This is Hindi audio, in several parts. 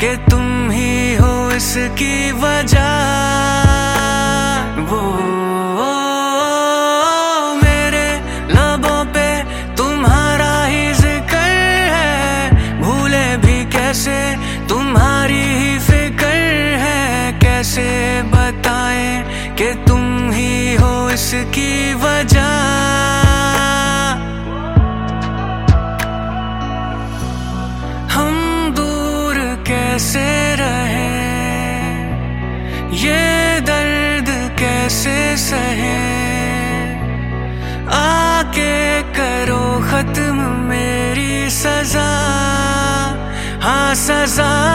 कि तुम ही हो इसकी वजह। वो मेरे लबों पे तुम्हारा ही ज़िक्र है। भूले भी कैसे तुम्हारी ही फ़िक्र है। कैसे बताएँ कि तुम ही हो इसकी वजह। ये दर्द कैसे सहे? आके करो खत्म मेरी सजा। हाँ सजा।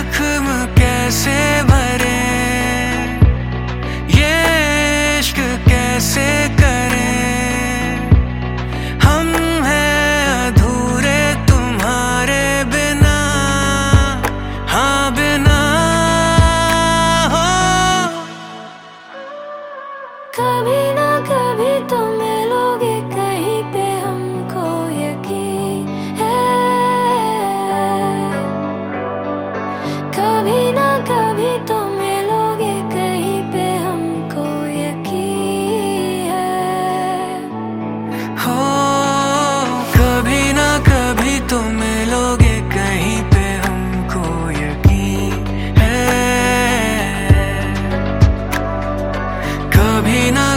만큼은 कभी ना